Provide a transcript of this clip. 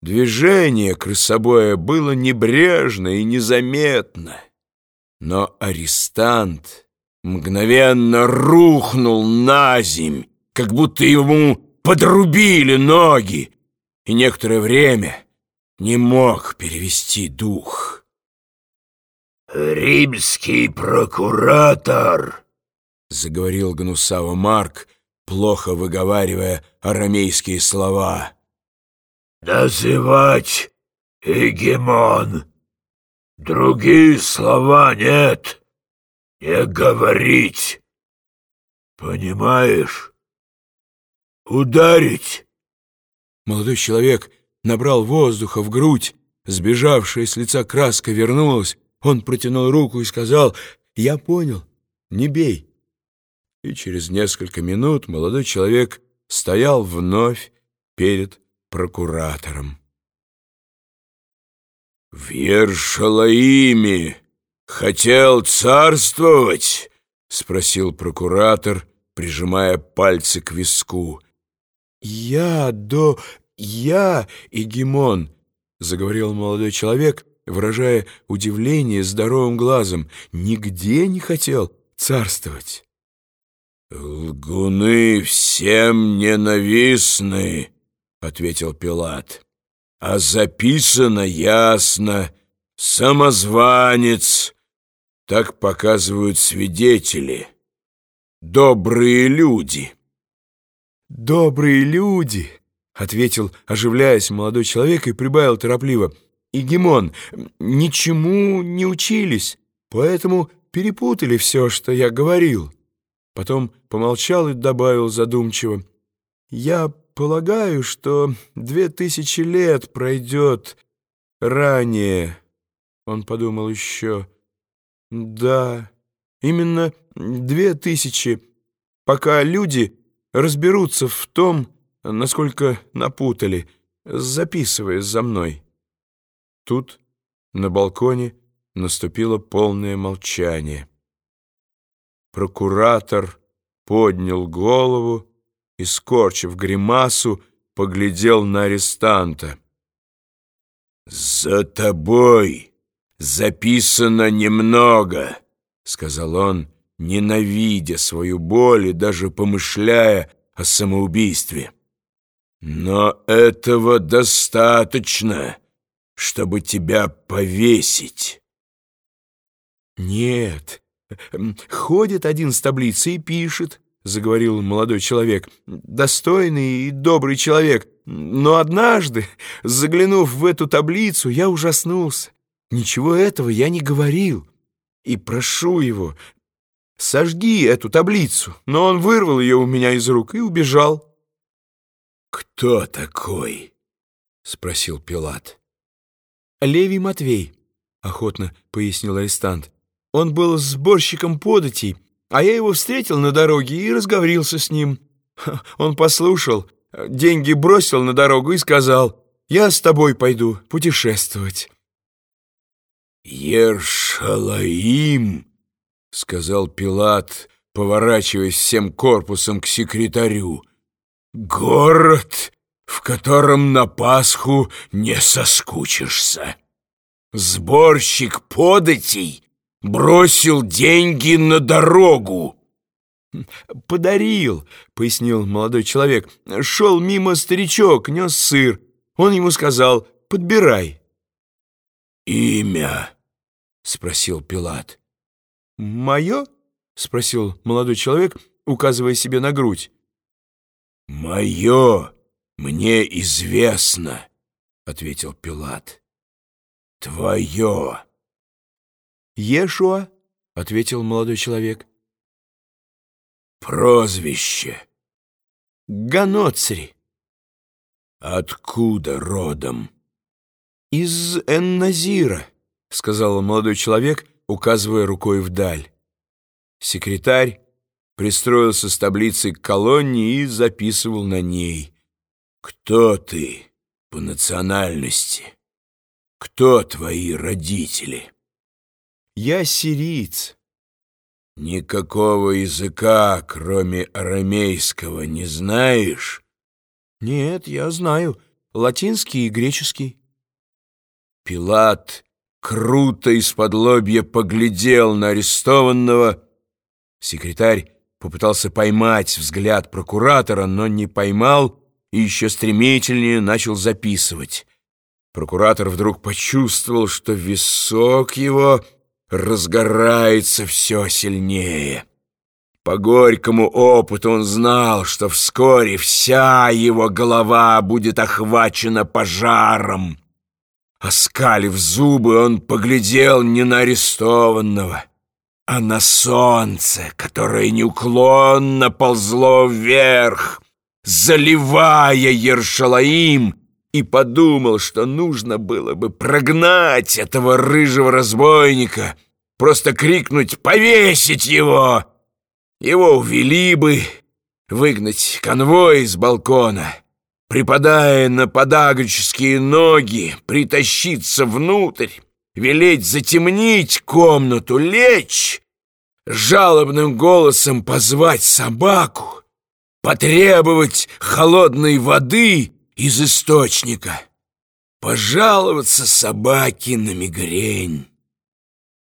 Движение крысобоя было небрежно и незаметно, но арестант мгновенно рухнул на земь, как будто ему подрубили ноги, и некоторое время не мог перевести дух. «Римский прокуратор», — заговорил Гнусава Марк, плохо выговаривая арамейские слова, — называть Егемон. Другие слова нет, не говорить. Понимаешь? Ударить. Молодой человек набрал воздуха в грудь, сбежавшая с лица краска вернулась. Он протянул руку и сказал, «Я понял, не бей». И через несколько минут молодой человек стоял вновь перед прокуратором. «В Ершалаиме хотел царствовать?» — спросил прокуратор, прижимая пальцы к виску. «Я до... я, Игимон», — заговорил молодой человек, выражая удивление здоровым глазом, «нигде не хотел царствовать». «Лгуны всем ненавистны», — ответил Пилат. «А записано ясно. Самозванец. Так показывают свидетели. Добрые люди». «Добрые люди», — ответил, оживляясь молодой человек и прибавил торопливо. «Игемон, ничему не учились, поэтому перепутали все, что я говорил». Потом помолчал и добавил задумчиво. «Я Полагаю, что две тысячи лет пройдет ранее. Он подумал еще. Да, именно две тысячи, пока люди разберутся в том, насколько напутали, записывая за мной. Тут на балконе наступило полное молчание. Прокуратор поднял голову, и, скорчив гримасу, поглядел на арестанта. «За тобой записано немного», — сказал он, ненавидя свою боль и даже помышляя о самоубийстве. «Но этого достаточно, чтобы тебя повесить». «Нет, ходит один с таблицей и пишет», заговорил молодой человек, достойный и добрый человек. Но однажды, заглянув в эту таблицу, я ужаснулся. Ничего этого я не говорил. И прошу его, сожги эту таблицу. Но он вырвал ее у меня из рук и убежал. «Кто такой?» — спросил Пилат. «Левий Матвей», — охотно пояснил арестант. «Он был сборщиком податей» А я его встретил на дороге и разговорился с ним. Он послушал, деньги бросил на дорогу и сказал, «Я с тобой пойду путешествовать». «Ершалаим», — сказал Пилат, поворачиваясь всем корпусом к секретарю, «город, в котором на Пасху не соскучишься. Сборщик податей бросил деньги на дорогу. «Подарил», — пояснил молодой человек. «Шел мимо старичок, нес сыр. Он ему сказал, подбирай». «Имя?» — спросил Пилат. «Мое?» — спросил молодой человек, указывая себе на грудь. «Мое мне известно», — ответил Пилат. «Твое». «Ешуа», — ответил молодой человек. «Прозвище?» «Ганоцри». «Откуда родом?» «Из Энназира», — сказал молодой человек, указывая рукой вдаль. Секретарь пристроился с таблицей к колонне и записывал на ней. «Кто ты по национальности? Кто твои родители?» Я сириец. Никакого языка, кроме арамейского, не знаешь? Нет, я знаю латинский и греческий. Пилат круто из-под лобья поглядел на арестованного. Секретарь попытался поймать взгляд прокуратора, но не поймал и еще стремительнее начал записывать. Прокуратор вдруг почувствовал, что висок его разгорается все сильнее. По горькому опыту он знал, что вскоре вся его голова будет охвачена пожаром. Оскалив зубы, он поглядел не на арестованного, а на солнце, которое неуклонно ползло вверх, заливая Ершалаим, и подумал, что нужно было бы прогнать этого рыжего разбойника, просто крикнуть «Повесить его!» Его увели бы, выгнать конвой с балкона, припадая на подагрические ноги, притащиться внутрь, велеть затемнить комнату, лечь, жалобным голосом позвать собаку, потребовать холодной воды из источника, пожаловаться собаке на мигрень.